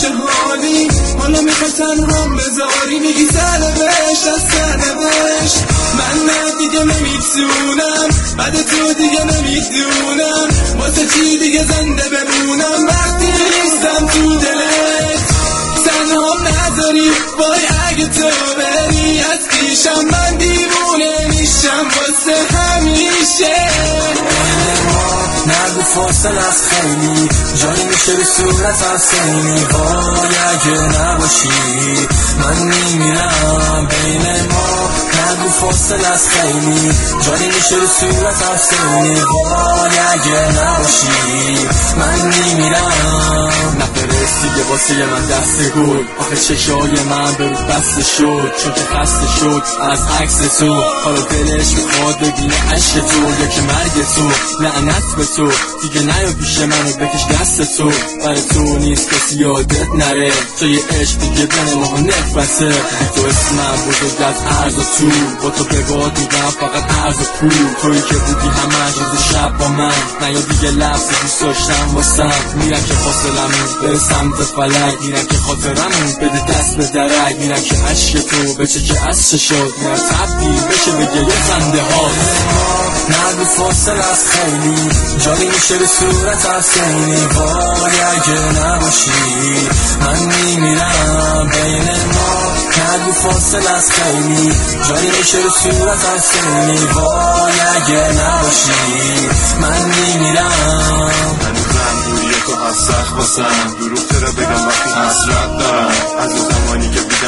چه حالی؟ حالا می‌خوای تنها بذاری؟ میگی سرنوشت از سرنوشت من نه دیگه نمی‌تونم. بعد تو دیگه نمی‌دونم. واسه چی دیگه زنده بمونم؟ وقتی نیستم تو دلت. تنها نداری؟ وای اگه تو بری از پیشم من دیوونه میشم. واسه همیشه. نگو فاصل از خیلی. جایی میشه به صورت از سینی وای اگه نباشی من میمیرم. بین ما نگو فاصل از خیلی. جایی میشه به صورت از سینی وای اگه نباشی من میمیرم. نفرستی که واسه من دست گل. آخه چشای من به بسته شد. چون که خسته شد از عکس تو. حالا دلش می‌خواد ببینه عشق تو. یا که مرگ تو. لعنت به تو. دیگه نیا پیش منو بکش دست تو برای تو نیست کسی یادت نره توی عشق دیگه بین ما نفرته تو اسمم بزرگ از عرض تو با تو به باد میدم فقط عرض پول توی که بودی همه روز شب با من نیا دیگه لفظ دوست داشتم واسم میرم که فاصلمون بره سمت فلک میرم که خاطرمون بده دست به درک میرم که عشق تو بچه که از شد میرم تبدیل بشه به گریه خنده ها نگو فاصل از خیلی جایی میشه به صورت از سینی وای اگه نباشی من میمیرم. بین ما نگو فاصل از خیلی. جایی میشه به صورت از سینی وای اگه نباشی من میمیرم. هنوزم دوری تو از سخت باسم. دروغ چرا بگم؟ وقتی حسرت دارم. از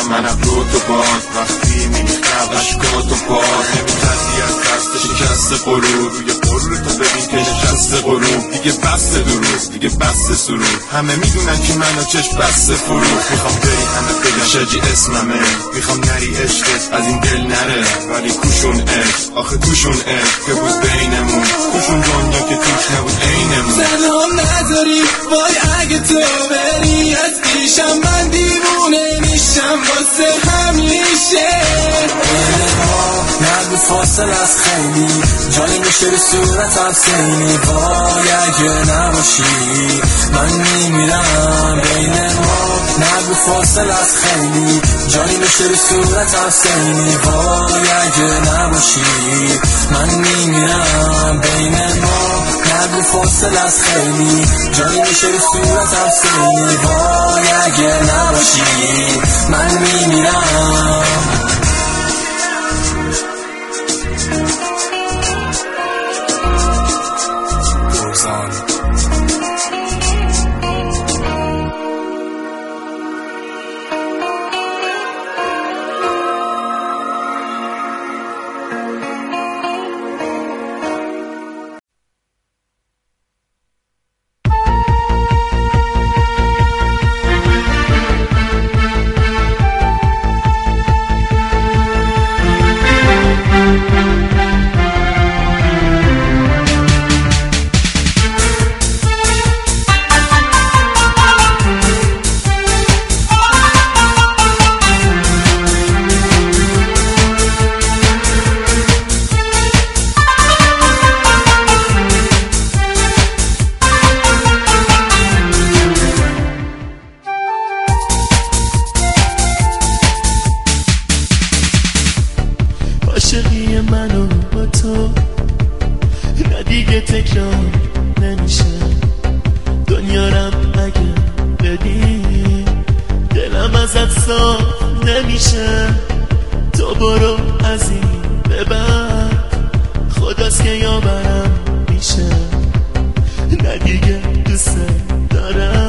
منم رو تو باد وقتی میریختم عشقاتو پاد نمیتردی از دست شکست غرور روی غرور تو ببین که نشست غروب. دیگه بست دروغ دیگه بست سرور همه می‌دونن که منو چشم بست فرو می‌خوام بری همه بگن شجی اسممه. می‌خوام نری عشقت از این دل نره. ولی کوشون عشق. آخه توشون عشق که بود بینمون. کوشون دنیا که توش نبود عینمون. تنها نداری؟ وای اگه تو بری از پیشم من دیوونه. میشم واسه همیشه نگو فاصل از خیلی. جایی میشه به صورت از سینی وای اگه نباشی من میمیرم. بین ما نگو فاصل از خیلی. جایی میشه به صورت از سینی وای اگه نباشی من میمیرم. بین ما نگو فاصل از خیلی. جایی میشه به صورت از سینی وای اگه نباشی من میمیرم. برو از این به بعد. خداست که یاورم میشه. نه دیگه دوست دارم.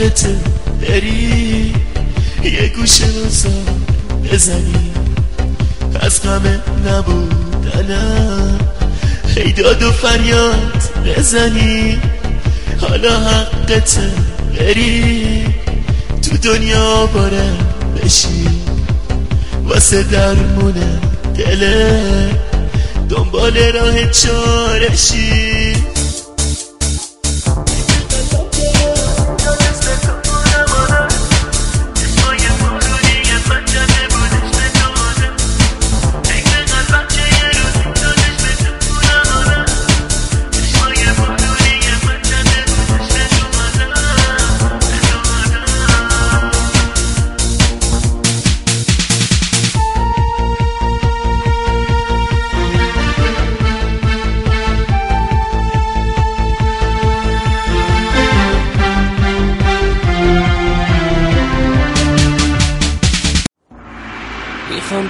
خودت بری. یه گوشه بازا بزنی. از غم نبودنم. هی داد و فریاد بزنی. حالا حقت بری. تو دنیا باره بشی. واسه درمونه دله. دنبال راه چارشی.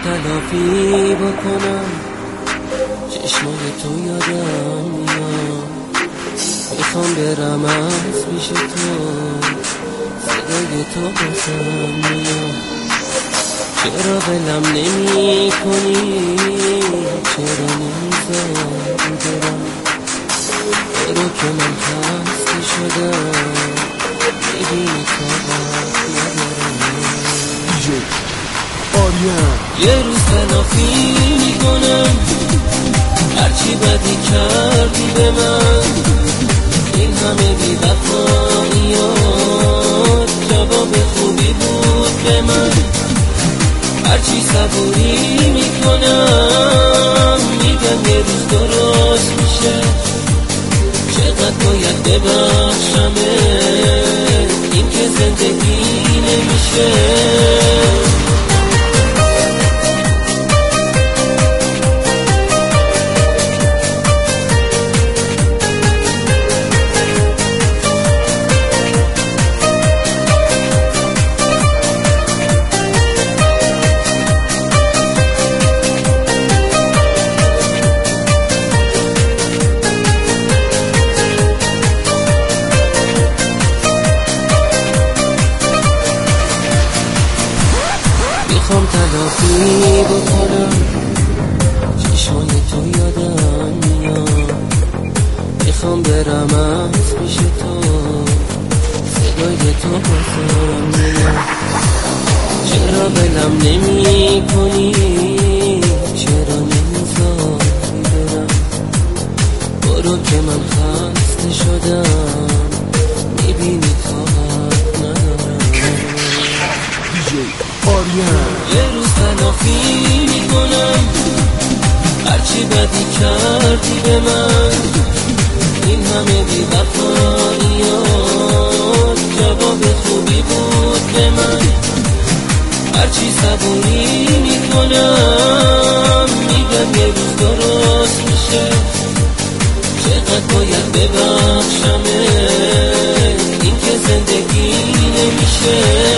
تلافی بکنم. چشمای تو یادم میاد. می‌خوام برم از پیش تو. صدای تو بسم میاد. چرا بلم نمی کنی چرا نمیزاری برم؟ برو که من خسته شدم؟ ببینی تا ندارم. یه روز تلافی می‌کنم. هرچی بدی کردی به من. این همه بی جواب خوبی بود به من. هرچی صبوری می‌کنم. میگم یه روز درست میشه. چقدر باید ببخشمه؟ این که زندگی نمیشه. پیش تو صدای تو بازم چرا بلم نمی کنی چرا نمی‌ذاری برم؟ برو که من خسته شدم. می‌بینی تا ندارم. یه روز تلافی می‌کنم. هرچی بدی کردی به من. ببخشمه این که زندگی نمیشه.